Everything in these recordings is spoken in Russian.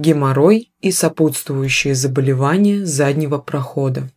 геморрой и сопутствующие заболевания заднего прохода.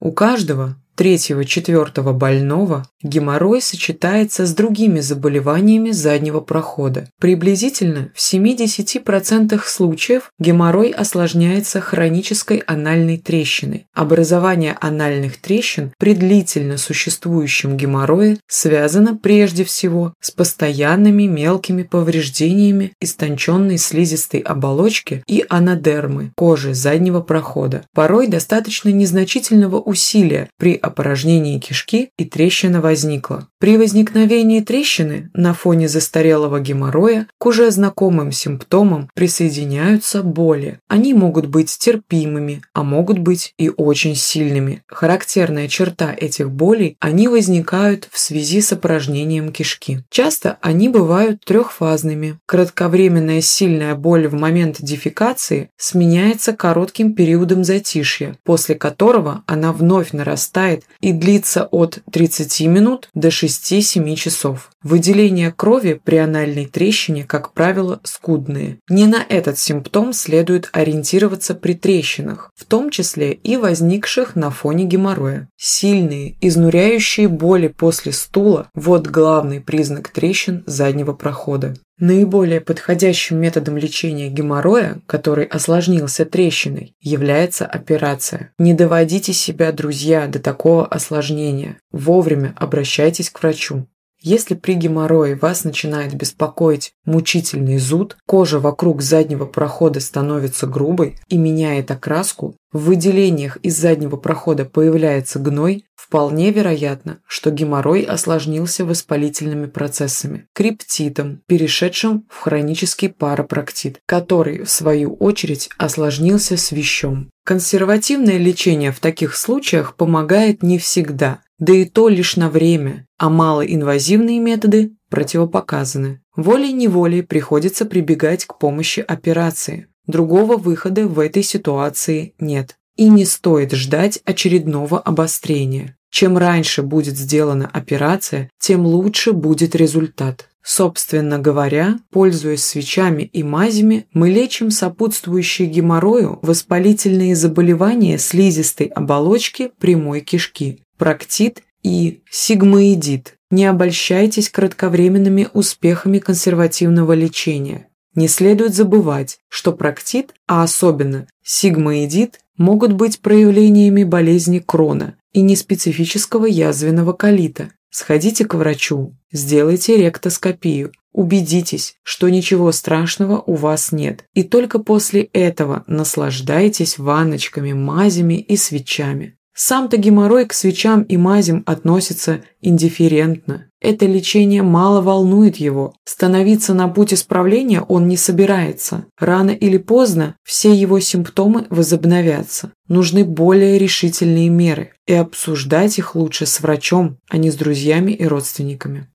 У каждого третьего-четвертого больного геморрой сочетается с другими заболеваниями заднего прохода. Приблизительно в 70% случаев геморрой осложняется хронической анальной трещиной. Образование анальных трещин при длительно существующем геморрое связано прежде всего с постоянными мелкими повреждениями истонченной слизистой оболочки и анадермы кожи заднего прохода. Порой достаточно незначительного усилия при опорожнении кишки и трещина возникла. При возникновении трещины на фоне застарелого геморроя к уже знакомым симптомам присоединяются боли. Они могут быть терпимыми, а могут быть и очень сильными. Характерная черта этих болей – они возникают в связи с опорожнением кишки. Часто они бывают трехфазными. Кратковременная сильная боль в момент дефекации сменяется коротким периодом затишья, после которого она вновь нарастает бывает и длится от 30 минут до 6-7 часов. Выделения крови при анальной трещине, как правило, скудные. Не на этот симптом следует ориентироваться при трещинах, в том числе и возникших на фоне геморроя. Сильные, изнуряющие боли после стула – вот главный признак трещин заднего прохода. Наиболее подходящим методом лечения геморроя, который осложнился трещиной, является операция. Не доводите себя, друзья, до такого осложнения. Вовремя обращайтесь к врачу. Если при геморрое вас начинает беспокоить мучительный зуд, кожа вокруг заднего прохода становится грубой и меняет окраску, в выделениях из заднего прохода появляется гной, вполне вероятно, что геморрой осложнился воспалительными процессами, криптитом, перешедшим в хронический парапроктит, который, в свою очередь, осложнился свищом. Консервативное лечение в таких случаях помогает не всегда, да и то лишь на время, а малоинвазивные методы противопоказаны. Волей-неволей приходится прибегать к помощи операции. Другого выхода в этой ситуации нет. И не стоит ждать очередного обострения. Чем раньше будет сделана операция, тем лучше будет результат. Собственно говоря, пользуясь свечами и мазями, мы лечим сопутствующие геморрою воспалительные заболевания слизистой оболочки прямой кишки, проктит и сигмоидит. Не обольщайтесь кратковременными успехами консервативного лечения. Не следует забывать, что проктит, а особенно сигмоидит, могут быть проявлениями болезни Крона и неспецифического язвенного колита. Сходите к врачу, сделайте ректоскопию, убедитесь, что ничего страшного у вас нет, и только после этого наслаждайтесь ванночками, мазями и свечами. Сам-то геморрой к свечам и мазям относится индифферентно. Это лечение мало волнует его. Становиться на путь исправления он не собирается. Рано или поздно все его симптомы возобновятся. Нужны более решительные меры. И обсуждать их лучше с врачом, а не с друзьями и родственниками.